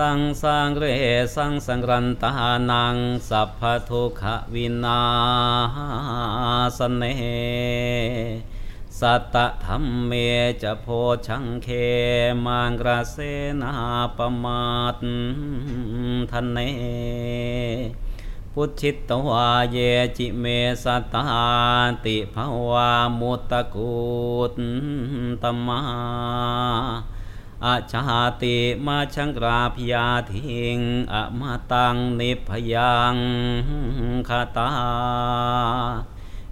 สังสังเรสังสังรันตานังสัพพทุขวินาสเนสัตตธรรมเมจะโพชังเคมังกระเสนาปมาตทันเนพุทธิตวาเยจิเมสตาติภวามุตตะกุตตมา อาชาติมาชังกราพยาทิงอมาตังนิพยังคาตา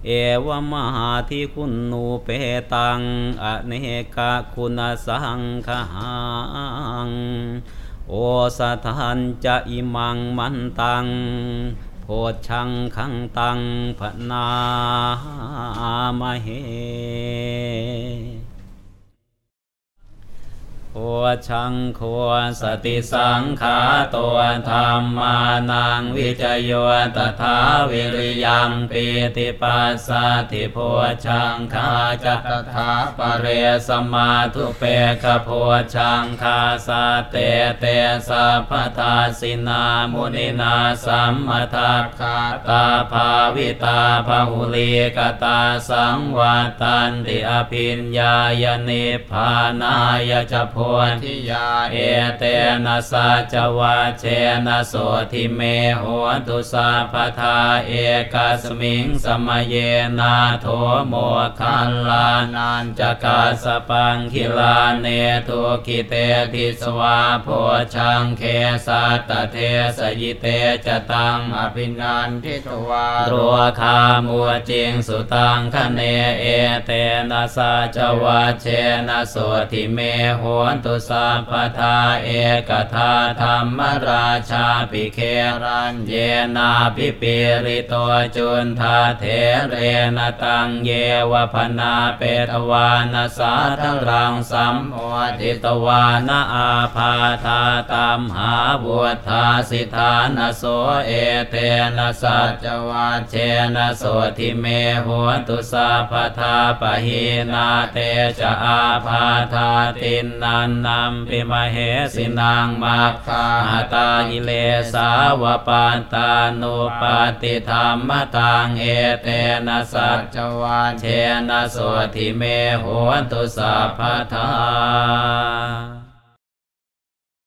เอวมหาทิคุณนูเปตัง อเนกะคุณสังขหัง โอสทันจะอิมังมันตัง โพชังขังตังพนามเห โอชังโคสติสังขาตัวธรรมานังวิจโยตถาวิริยังปีติปัสสติโพชังคาจัตถาปเรสมาทุเปกโพชังคาสาเตเตสัพพทาสินามุนินาสัมมะทักขาตาภาวิตา พะหุลีกะตาสังวัตตันติ อะภิญญายะ นิพพานายะ จะโพธิยาเอเตนะสัจจะวัชเชนะโสตถิเมโหตุสัพพะทาเอกัสมิง สะมะเยนาโถ โมคคัลลานัญจะ กัสสะปังคิลาเนทุกขิเตทิสวาโพชฌังเคสัตตะ เทสะยิเต จะ ตัง อะภินันทิตวาโรคามุจจิงสุตังขะเณ เอเตนะสัจจะวัชเชนะโสตถิเมโหตุสัพพะทาเอกะทาธัมมะราชาปิเคลัญเญนาภิปีฬิโตจุนทัตเถเรนะ ตัญเญวพนาเปตวานาสาทรังสัมโอติตวานาอาภาธาตามหาบุตธาสิทานโสเอเตนะสัจวาเชนะโสทิเมหัวตุสาพทาปะหีนาเตจะอาภาธาตินนันนำปิมเหสินางมาคาตาอิเลสาวปานตานุปาติธรรมตังเอเตนะสัจวานเชนะโสทิเมหัวตุสาพทา